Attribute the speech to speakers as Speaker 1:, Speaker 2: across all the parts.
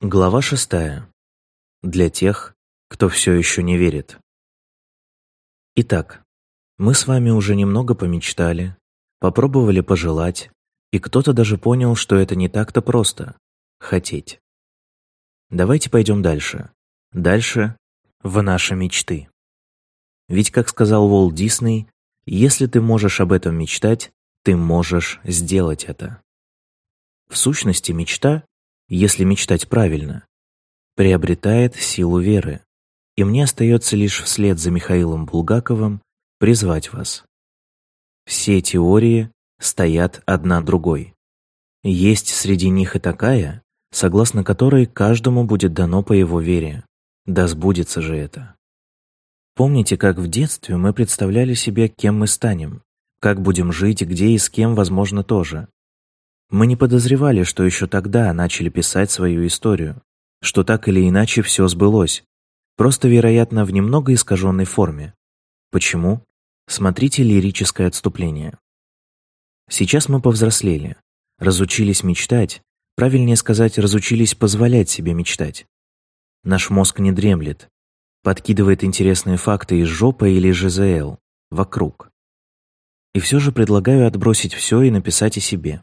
Speaker 1: Глава шестая. Для тех, кто все еще не верит. Итак, мы с вами уже немного помечтали, попробовали пожелать, и кто-то даже понял, что это не так-то просто — хотеть. Давайте пойдем дальше. Дальше в наши мечты. Ведь, как сказал Уолт Дисней, если ты можешь об этом мечтать, ты можешь сделать это. В сущности, мечта если мечтать правильно, приобретает силу веры. И мне остается лишь вслед за Михаилом Булгаковым призвать вас. Все теории стоят одна другой. Есть среди них и такая, согласно которой каждому будет дано по его вере. Да сбудется же это. Помните, как в детстве мы представляли себе, кем мы станем, как будем жить, где и с кем, возможно, тоже. Мы не подозревали, что еще тогда начали писать свою историю, что так или иначе все сбылось, просто, вероятно, в немного искаженной форме. Почему? Смотрите лирическое отступление. Сейчас мы повзрослели, разучились мечтать, правильнее сказать, разучились позволять себе мечтать. Наш мозг не дремлет, подкидывает интересные факты из жопы или ЖЗЛ, вокруг. И все же предлагаю отбросить все и написать о себе.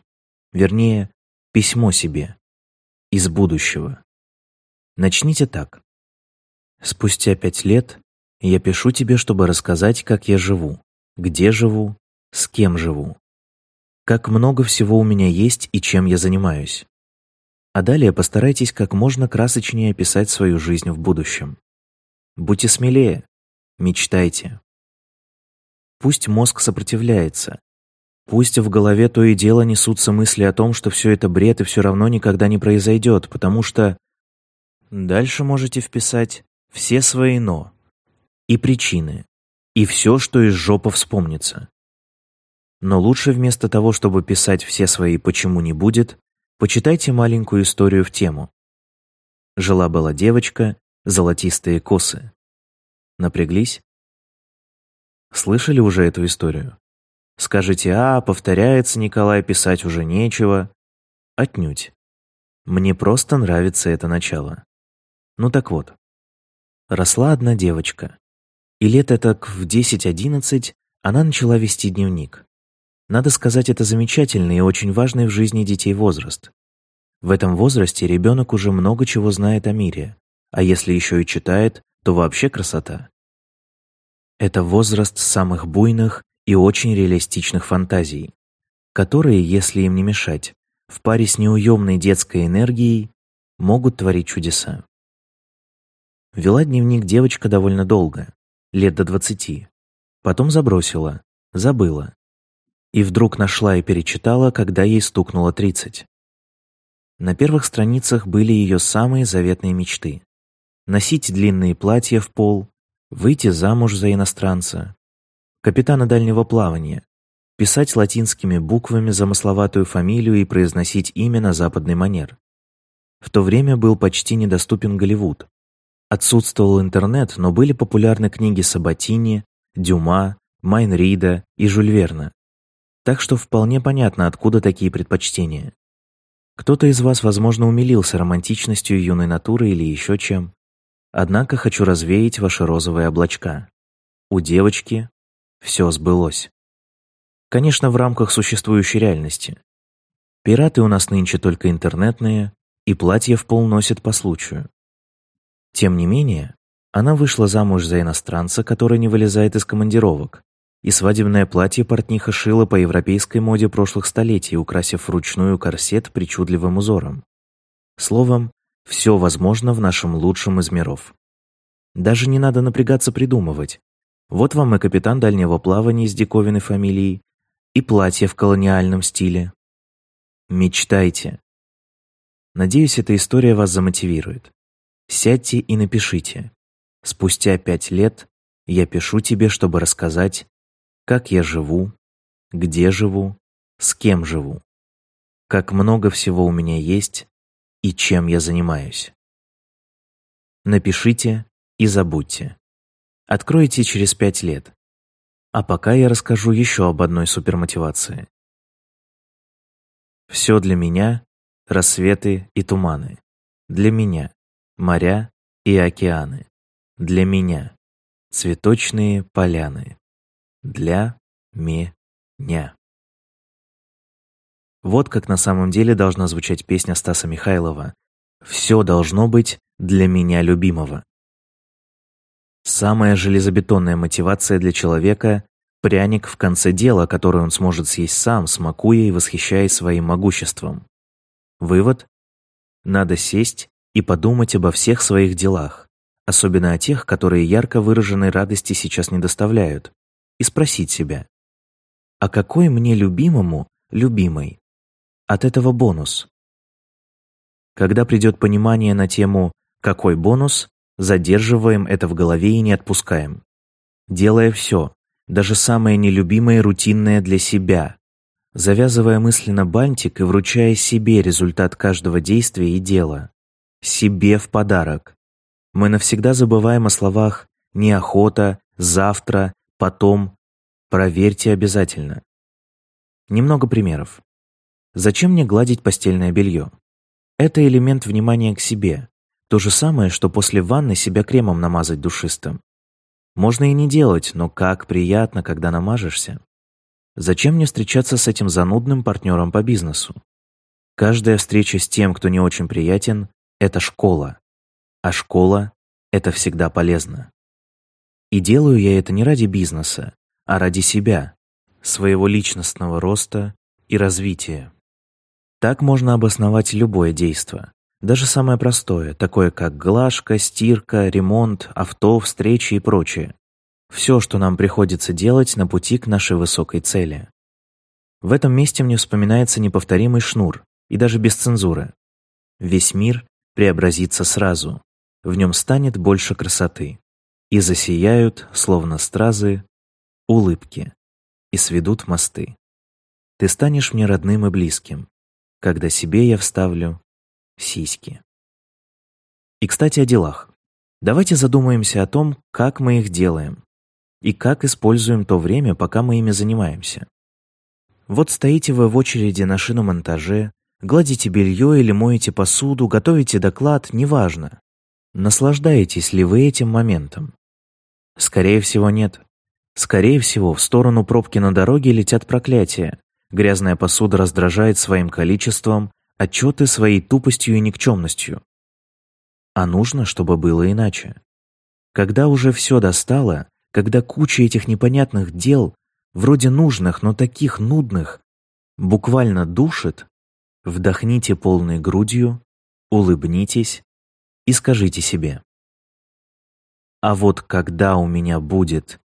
Speaker 1: Вернее, письмо себе. Из будущего. Начните так. Спустя пять лет я пишу тебе, чтобы рассказать, как я живу, где живу, с кем живу, как много всего у меня есть и чем я занимаюсь. А далее постарайтесь как можно красочнее описать свою жизнь в будущем. Будьте смелее, мечтайте. Пусть мозг сопротивляется, Пусть в голове то и дело несутся мысли о том, что все это бред и все равно никогда не произойдет, потому что... Дальше можете вписать все свои «но» и причины, и все, что из жопа вспомнится. Но лучше вместо того, чтобы писать все свои «почему не будет», почитайте маленькую историю в тему. Жила-была девочка, золотистые косы. Напряглись? Слышали уже эту историю? Скажете, а, повторяется Николай, писать уже нечего. Отнюдь. Мне просто нравится это начало. Ну так вот. Росла одна девочка. И лет так в 10-11 она начала вести дневник. Надо сказать, это замечательный и очень важный в жизни детей возраст. В этом возрасте ребенок уже много чего знает о мире, а если еще и читает, то вообще красота. Это возраст самых буйных и очень реалистичных фантазий, которые, если им не мешать, в паре с неуемной детской энергией могут творить чудеса. Вела дневник девочка довольно долго, лет до двадцати. Потом забросила, забыла. И вдруг нашла и перечитала, когда ей стукнуло тридцать. На первых страницах были ее самые заветные мечты. Носить длинные платья в пол, выйти замуж за иностранца, капитана дальнего плавания, писать латинскими буквами замысловатую фамилию и произносить имя на западный манер. В то время был почти недоступен Голливуд. Отсутствовал интернет, но были популярны книги Сабатини, Дюма, Майнрида и Жюль Верна. Так что вполне понятно, откуда такие предпочтения. Кто-то из вас, возможно, умилился романтичностью юной натуры или еще чем. Однако хочу развеять ваши розовые облачка. У девочки все сбылось. Конечно, в рамках существующей реальности. Пираты у нас нынче только интернетные, и платья в пол носят по случаю. Тем не менее, она вышла замуж за иностранца, который не вылезает из командировок, и свадебное платье портниха шила по европейской моде прошлых столетий, украсив вручную корсет причудливым узором. Словом, все возможно в нашем лучшем из миров. Даже не надо напрягаться придумывать, вот вам и капитан дальнего плавания с диковинной фамилией, и платье в колониальном стиле. Мечтайте. Надеюсь, эта история вас замотивирует. Сядьте и напишите. Спустя пять лет я пишу тебе, чтобы рассказать, как я живу, где живу, с кем живу, как много всего у меня есть и чем я занимаюсь. Напишите и забудьте. Откроете через пять лет. А пока я расскажу еще об одной супермотивации. Все для меня — рассветы и туманы. Для меня. Моря и океаны. Для меня. Цветочные поляны. Для меня. Вот как на самом деле должна звучать песня Стаса Михайлова. «Все должно быть для меня любимого». Самая железобетонная мотивация для человека – пряник в конце дела, который он сможет съесть сам, смакуя и восхищаясь своим могуществом. Вывод – надо сесть и подумать обо всех своих делах, особенно о тех, которые ярко выраженной радости сейчас не доставляют, и спросить себя, а какой мне любимому, любимой, от этого бонус? Когда придет понимание на тему «какой бонус?», задерживаем это в голове и не отпускаем. Делая все, даже самое нелюбимое и рутинное для себя, завязывая мысленно бантик и вручая себе результат каждого действия и дела. Себе в подарок. Мы навсегда забываем о словах «неохота», «завтра», «потом». Проверьте обязательно. Немного примеров. Зачем мне гладить постельное белье? Это элемент внимания к себе, то же самое, что после ванны себя кремом намазать душистым. Можно и не делать, но как приятно, когда намажешься. Зачем мне встречаться с этим занудным партнером по бизнесу? Каждая встреча с тем, кто не очень приятен, это школа. А школа — это всегда полезно. И делаю я это не ради бизнеса, а ради себя, своего личностного роста и развития. Так можно обосновать любое действие. Даже самое простое, такое как глажка, стирка, ремонт, авто, встречи и прочее. Все, что нам приходится делать на пути к нашей высокой цели. В этом месте мне вспоминается неповторимый шнур, и даже без цензуры. Весь мир преобразится сразу, в нем станет больше красоты, и засияют, словно стразы, улыбки, и сведут мосты. Ты станешь мне родным и близким, когда себе я вставлю сиськи. И, кстати, о делах. Давайте задумаемся о том, как мы их делаем и как используем то время, пока мы ими занимаемся. Вот стоите вы в очереди на шиномонтаже, гладите белье или моете посуду, готовите доклад, неважно. Наслаждаетесь ли вы этим моментом? Скорее всего, нет. Скорее всего, в сторону пробки на дороге летят проклятия. Грязная посуда раздражает своим количеством, отчеты своей тупостью и никчемностью. А нужно, чтобы было иначе. Когда уже все достало, когда куча этих непонятных дел, вроде нужных, но таких нудных, буквально душит, вдохните полной грудью, улыбнитесь и скажите себе. А вот когда у меня будет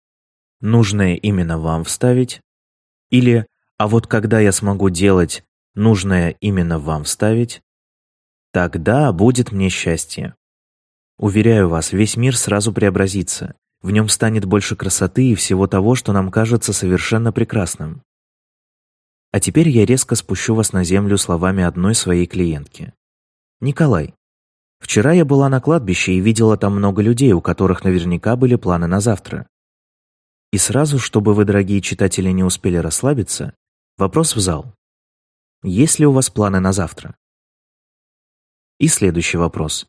Speaker 1: нужное именно вам вставить, или а вот когда я смогу делать нужное именно вам вставить, тогда будет мне счастье. Уверяю вас, весь мир сразу преобразится, в нем станет больше красоты и всего того, что нам кажется совершенно прекрасным. А теперь я резко спущу вас на землю словами одной своей клиентки. Николай, вчера я была на кладбище и видела там много людей, у которых наверняка были планы на завтра. И сразу, чтобы вы, дорогие читатели, не успели расслабиться, вопрос в зал. Есть ли у вас планы на завтра? И следующий вопрос.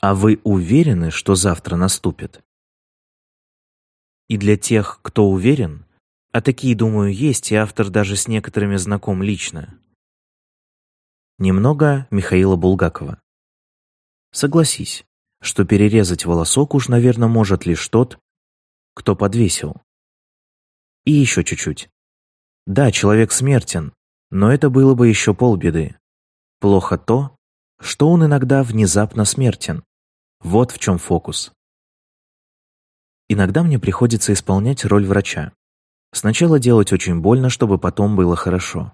Speaker 1: А вы уверены, что завтра наступит? И для тех, кто уверен, а такие, думаю, есть, и автор даже с некоторыми знаком лично. Немного Михаила Булгакова. Согласись, что перерезать волосок уж, наверное, может лишь тот, кто подвесил. И еще чуть-чуть. Да, человек смертен, но это было бы еще полбеды. Плохо то, что он иногда внезапно смертен. Вот в чем фокус. Иногда мне приходится исполнять роль врача. Сначала делать очень больно, чтобы потом было хорошо.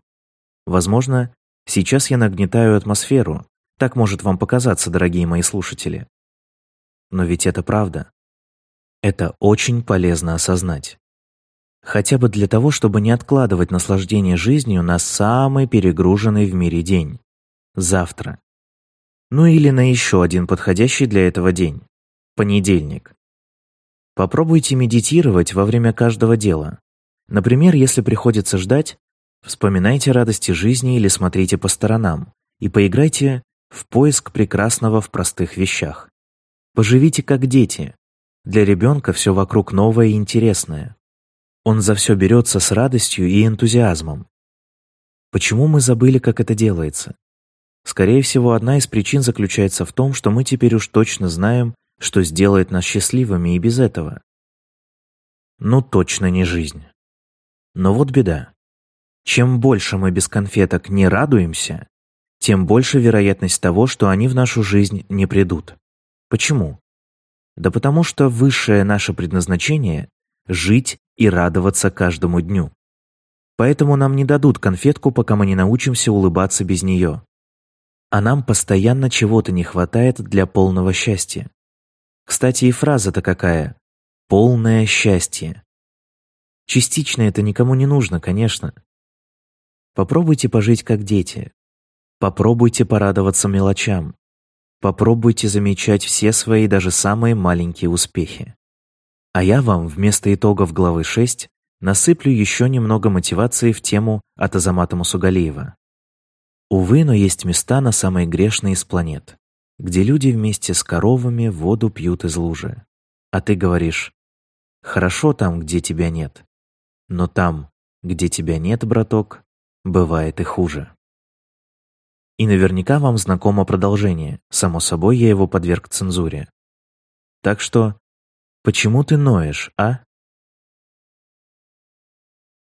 Speaker 1: Возможно, сейчас я нагнетаю атмосферу, так может вам показаться, дорогие мои слушатели. Но ведь это правда. Это очень полезно осознать. Хотя бы для того, чтобы не откладывать наслаждение жизнью на самый перегруженный в мире день. Завтра. Ну или на еще один подходящий для этого день. Понедельник. Попробуйте медитировать во время каждого дела. Например, если приходится ждать, вспоминайте радости жизни или смотрите по сторонам и поиграйте в поиск прекрасного в простых вещах. Поживите как дети. Для ребенка все вокруг новое и интересное. Он за все берется с радостью и энтузиазмом. Почему мы забыли, как это делается? Скорее всего, одна из причин заключается в том, что мы теперь уж точно знаем, что сделает нас счастливыми и без этого. Ну, точно не жизнь. Но вот беда. Чем больше мы без конфеток не радуемся, тем больше вероятность того, что они в нашу жизнь не придут. Почему? Да потому что высшее наше предназначение — жить и радоваться каждому дню. Поэтому нам не дадут конфетку, пока мы не научимся улыбаться без нее. А нам постоянно чего-то не хватает для полного счастья. Кстати, и фраза-то какая «полное счастье». Частично это никому не нужно, конечно. Попробуйте пожить как дети. Попробуйте порадоваться мелочам. Попробуйте замечать все свои даже самые маленькие успехи. А я вам вместо итогов главы 6 насыплю еще немного мотивации в тему от Азамата Мусугалиева. Увы, но есть места на самой грешной из планет, где люди вместе с коровами воду пьют из лужи. А ты говоришь, хорошо там, где тебя нет. Но там, где тебя нет, браток, бывает и хуже. И наверняка вам знакомо продолжение, само собой я его подверг цензуре. Так что, почему ты ноешь, а?